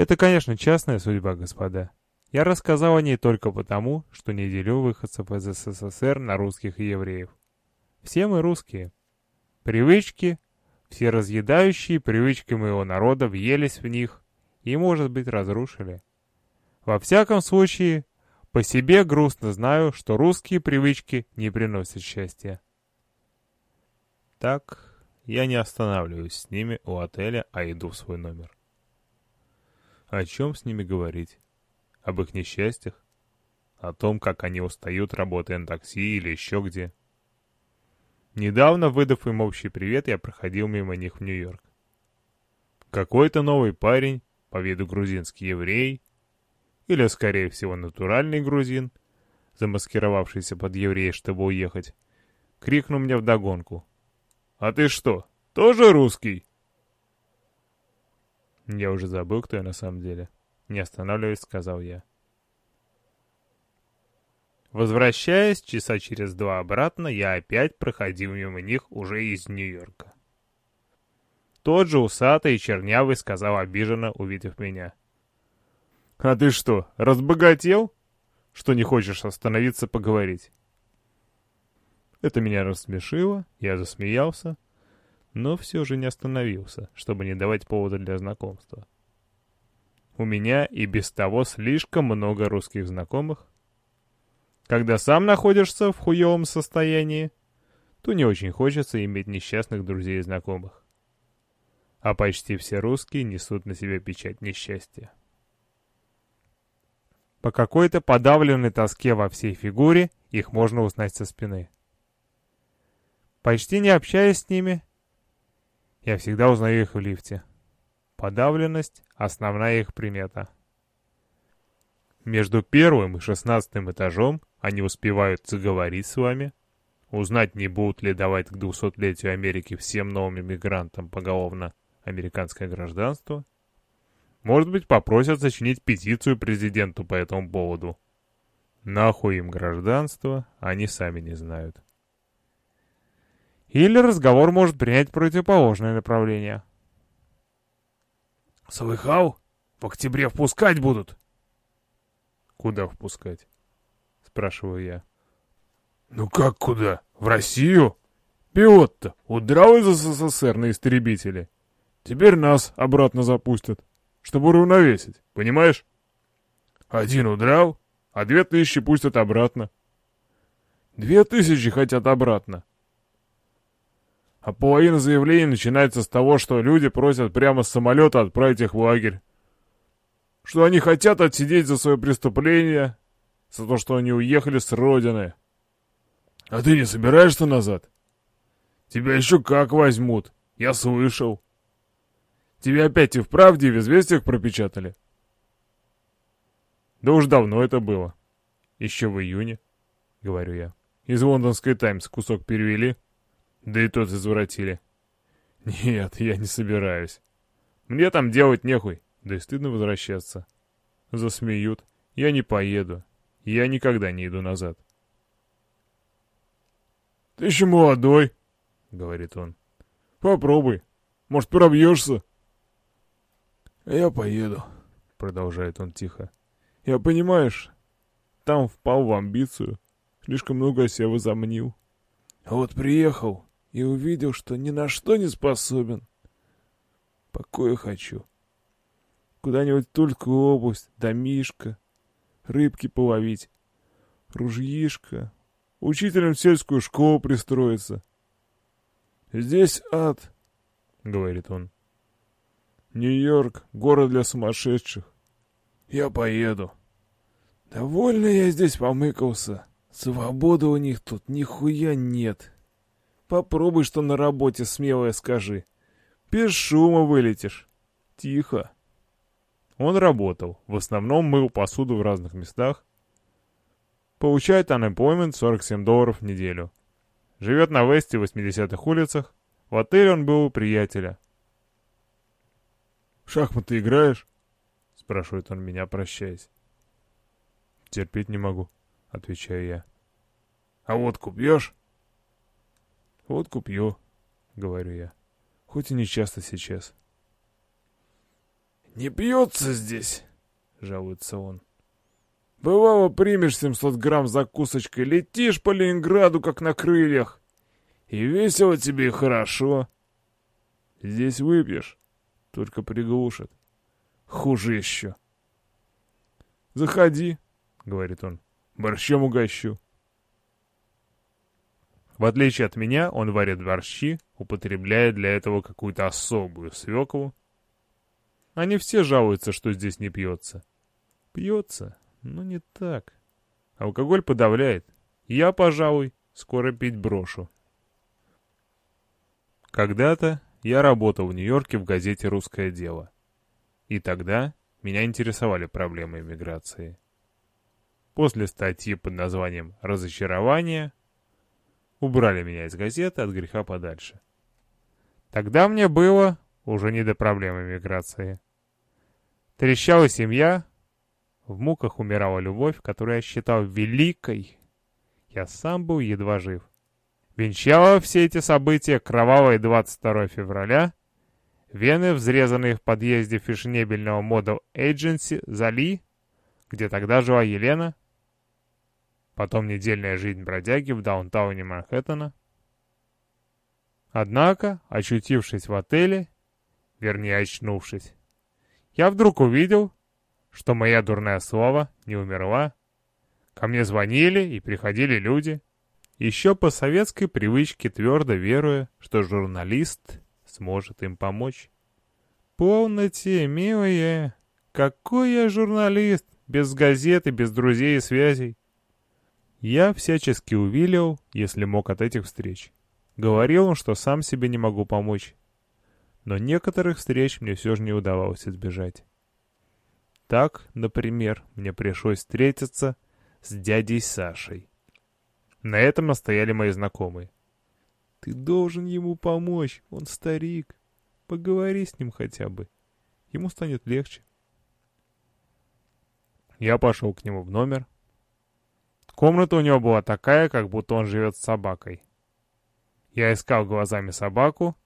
Это, конечно, частная судьба, господа. Я рассказал о ней только потому, что не делю выходцев из СССР на русских и евреев. Все мы русские. Привычки, все разъедающие привычки моего народа въелись в них и, может быть, разрушили. Во всяком случае, по себе грустно знаю, что русские привычки не приносят счастья. Так, я не останавливаюсь с ними у отеля, а иду в свой номер. О чем с ними говорить? Об их несчастьях? О том, как они устают, работая на такси или еще где? Недавно, выдав им общий привет, я проходил мимо них в Нью-Йорк. Какой-то новый парень, по виду грузинский еврей, или, скорее всего, натуральный грузин, замаскировавшийся под еврея, чтобы уехать, крикнул мне вдогонку. «А ты что, тоже русский?» Я уже забыл, кто я на самом деле. Не останавливаясь, сказал я. Возвращаясь часа через два обратно, я опять проходил мимо них уже из Нью-Йорка. Тот же усатый и чернявый сказал обиженно, увидев меня. «А ты что, разбогател? Что не хочешь остановиться поговорить?» Это меня рассмешило, я засмеялся, но все же не остановился, чтобы не давать повода для знакомства. У меня и без того слишком много русских знакомых. Когда сам находишься в хуевом состоянии, то не очень хочется иметь несчастных друзей и знакомых. А почти все русские несут на себе печать несчастья. По какой-то подавленной тоске во всей фигуре их можно узнать со спины. Почти не общаясь с ними, я всегда узнаю их в лифте. Подавленность — основная их примета. Между первым и шестнадцатым этажом они успевают заговорить с вами, узнать, не будут ли давать к двухсотлетию Америки всем новым иммигрантам поголовно американское гражданство, может быть, попросят сочинить петицию президенту по этому поводу. Нахуй им гражданство, они сами не знают. Или разговор может принять противоположное направление. «Слыхал? В октябре впускать будут!» «Куда впускать?» — спрашиваю я. «Ну как куда? В Россию? Пилот-то удрал из СССР на истребителе. Теперь нас обратно запустят, чтобы уравновесить, понимаешь? Один удрал, а две тысячи пустят обратно. Две тысячи хотят обратно. А половина заявлений начинается с того, что люди просят прямо с самолета отправить их в лагерь. Что они хотят отсидеть за свое преступление, за то, что они уехали с родины. А ты не собираешься назад? Тебя еще как возьмут, я слышал. Тебя опять и в правде в известиях пропечатали? Да уж давно это было. Еще в июне, говорю я. Из лондонской «Таймс» кусок перевели. Да и тот извратили. Нет, я не собираюсь. Мне там делать нехуй, да и стыдно возвращаться. Засмеют. Я не поеду. Я никогда не иду назад. «Ты еще молодой», — говорит он. «Попробуй. Может, пробьешься?» «Я поеду», — продолжает он тихо. «Я, понимаешь, там впал в амбицию. Слишком много себя возомнил. А вот приехал, и увидел, что ни на что не способен. Покоя хочу. Куда-нибудь только область, домишко, рыбки половить, ружьишко, учителем в сельскую школу пристроиться. Здесь ад, — говорит он. Нью-Йорк — город для сумасшедших. Я поеду. Довольно я здесь помыкался. Свободы у них тут нихуя нет. Попробуй, что на работе смелое скажи. Без шума вылетишь. Тихо. Он работал. В основном мыл посуду в разных местах. Получает unemployment 47 долларов в неделю. Живет на Весте в 80-х улицах. В отеле он был у приятеля. «В шахматы играешь?» — спрашивает он меня, прощаясь. «Терпеть не могу», — отвечаю я. «А водку пьешь?» «Водку пью», — говорю я. Хоть и не часто сейчас. «Не пьется здесь», — жалуется он. «Бывало, примешь 700 грамм закусочкой, летишь по Ленинграду, как на крыльях. И весело тебе и хорошо. Здесь выпьешь, только приглушат. Хуже еще». «Заходи», — говорит он, — «борщом угощу». В отличие от меня, он варит борщи, употребляя для этого какую-то особую свеклу. Они все жалуются, что здесь не пьется. Пьется, но не так. Алкоголь подавляет. Я, пожалуй, скоро пить брошу. Когда-то я работал в Нью-Йорке в газете «Русское дело». И тогда меня интересовали проблемы иммиграции. После статьи под названием «Разочарование» убрали меня из газеты от греха подальше. Тогда мне было уже не до проблем иммиграции. Трещала семья, в муках умирала любовь, которую я считал великой. Я сам был едва жив. Венчало все эти события кровавое 22 февраля. Вены, взрезанные в подъезде фешенебельного Model Agency Зали, где тогда жила Елена, потом недельная жизнь бродяги в даунтауне Манхэттена. Однако, очутившись в отеле, вернее очнувшись, я вдруг увидел, что моя дурная слава не умерла. Ко мне звонили и приходили люди, еще по советской привычке твердо веруя, что журналист сможет им помочь. «Полноте, милые! Какой я журналист! Без газеты, без друзей и связей!» Я всячески увилил, если мог от этих встреч. Говорил, что сам себе не могу помочь. Но некоторых встреч мне все же не удавалось избежать. Так, например, мне пришлось встретиться с дядей Сашей. На этом настояли мои знакомые. «Ты должен ему помочь, он старик. Поговори с ним хотя бы. Ему станет легче». Я пошел к нему в номер, Комната у него была такая, как будто он живет с собакой. Я искал глазами собаку,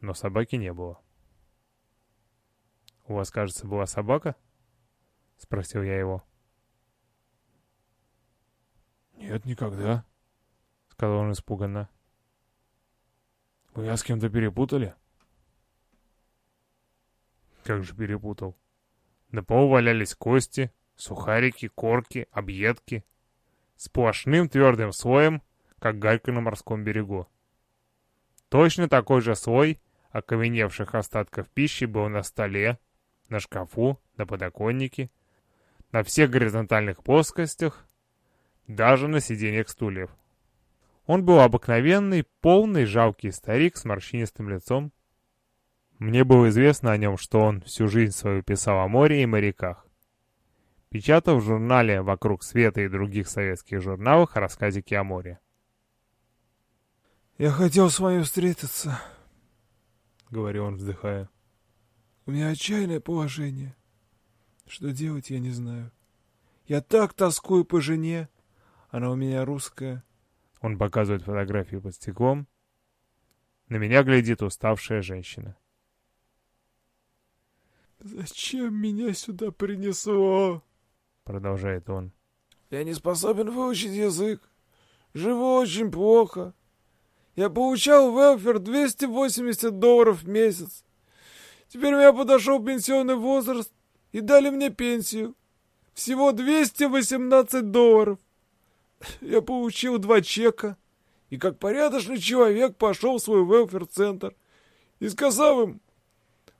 но собаки не было. «У вас, кажется, была собака?» — спросил я его. «Нет, никогда», — сказал он испуганно. «Вы я с кем-то перепутали?» «Как же перепутал?» На полу валялись кости, сухарики, корки, объедки — сплошным твердым слоем, как галька на морском берегу. Точно такой же слой окаменевших остатков пищи был на столе, на шкафу, на подоконнике, на всех горизонтальных плоскостях, даже на сиденьях стульев. Он был обыкновенный, полный, жалкий старик с морщинистым лицом. Мне было известно о нем, что он всю жизнь свою писал о море и моряках печатал в журнале «Вокруг света» и других советских журналах рассказики о море. «Я хотел с вами встретиться», — говорил он, вздыхая. «У меня отчаянное положение. Что делать, я не знаю. Я так тоскую по жене. Она у меня русская». Он показывает фотографию под стеклом. На меня глядит уставшая женщина. «Зачем меня сюда принесло?» Продолжает он. Я не способен выучить язык. Живу очень плохо. Я получал велфер 280 долларов в месяц. Теперь у меня подошел пенсионный возраст и дали мне пенсию. Всего 218 долларов. Я получил два чека и как порядочный человек пошел в свой велфер-центр и сказал им,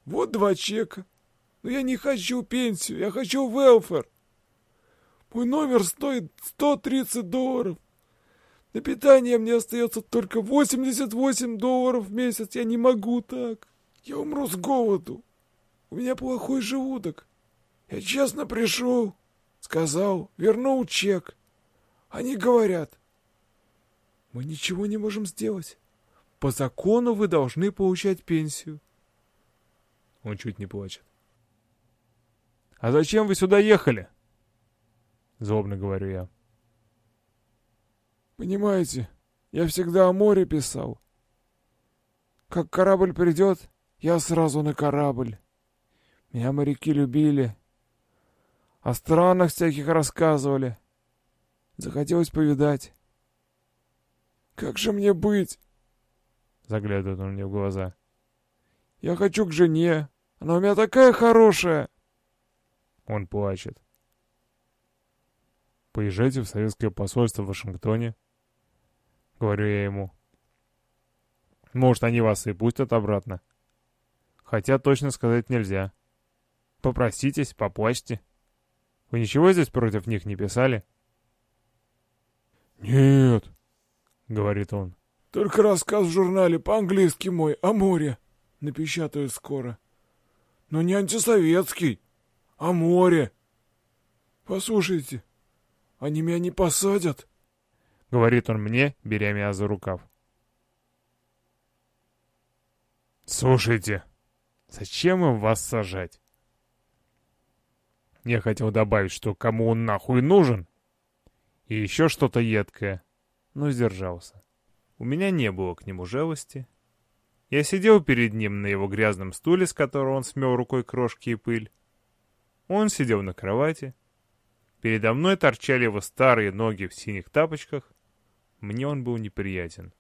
вот два чека, но я не хочу пенсию, я хочу велфер. Мой номер стоит 130 долларов. На питание мне остается только 88 долларов в месяц. Я не могу так. Я умру с голоду. У меня плохой желудок. Я честно пришел, сказал, вернул чек. Они говорят, мы ничего не можем сделать. По закону вы должны получать пенсию. Он чуть не плачет. «А зачем вы сюда ехали?» Злобно говорю я. Понимаете, я всегда о море писал. Как корабль придет, я сразу на корабль. Меня моряки любили. О странах всяких рассказывали. Захотелось повидать. Как же мне быть? Заглядывает он мне в глаза. Я хочу к жене. Она у меня такая хорошая. Он плачет. Поезжайте в советское посольство в Вашингтоне. Говорю я ему. Может, они вас и пустят обратно. Хотя точно сказать нельзя. Попроситесь, поплачьте. Вы ничего здесь против них не писали? «Нет», — говорит он. «Только рассказ в журнале по-английски мой о море напечатаю скоро. Но не антисоветский, а море. Послушайте, они меня не посадят?» — говорит он мне, беря меня за рукав. «Слушайте, зачем им вас сажать?» Я хотел добавить, что кому он нахуй нужен, и еще что-то едкое, но сдержался. У меня не было к нему жалости. Я сидел перед ним на его грязном стуле, с которого он смел рукой крошки и пыль. Он сидел на кровати. Передо мной торчали его старые ноги в синих тапочках. Мне он был неприятен.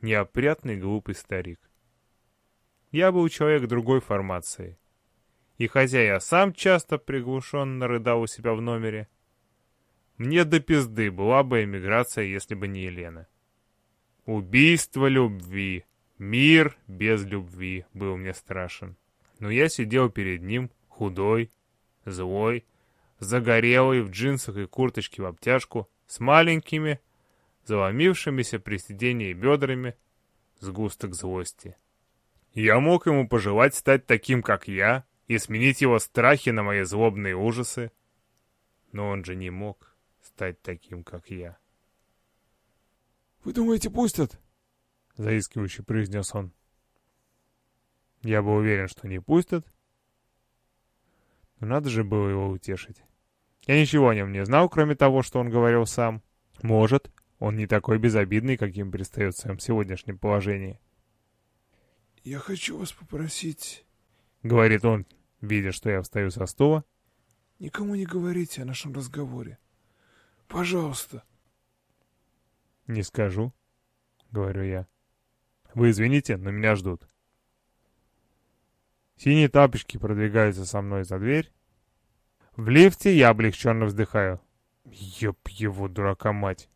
Неопрятный глупый старик. Я был человек другой формации. И хотя я сам часто приглушенно рыдал у себя в номере, мне до пизды была бы эмиграция, если бы не Елена. Убийство любви. Мир без любви был мне страшен. Но я сидел перед ним, худой, злой, загорелый, в джинсах и курточке в обтяжку, с маленькими, заломившимися при сидении бедрами, сгусток злости. Я мог ему пожелать стать таким, как я, и сменить его страхи на мои злобные ужасы, но он же не мог стать таким, как я. «Вы думаете, пустят?» — заискивающе произнес он. Я был уверен, что не пустят, но надо же было его утешить. Я ничего о нем не знал, кроме того, что он говорил сам. Может, он не такой безобидный, каким предстает в своем сегодняшнем положении. «Я хочу вас попросить...» — говорит он, видя, что я встаю со стула. «Никому не говорите о нашем разговоре. Пожалуйста. Не скажу, говорю я. Вы извините, но меня ждут. Синие тапочки продвигаются со мной за дверь. В лифте я облегченно вздыхаю. Ёб его, дурака мать.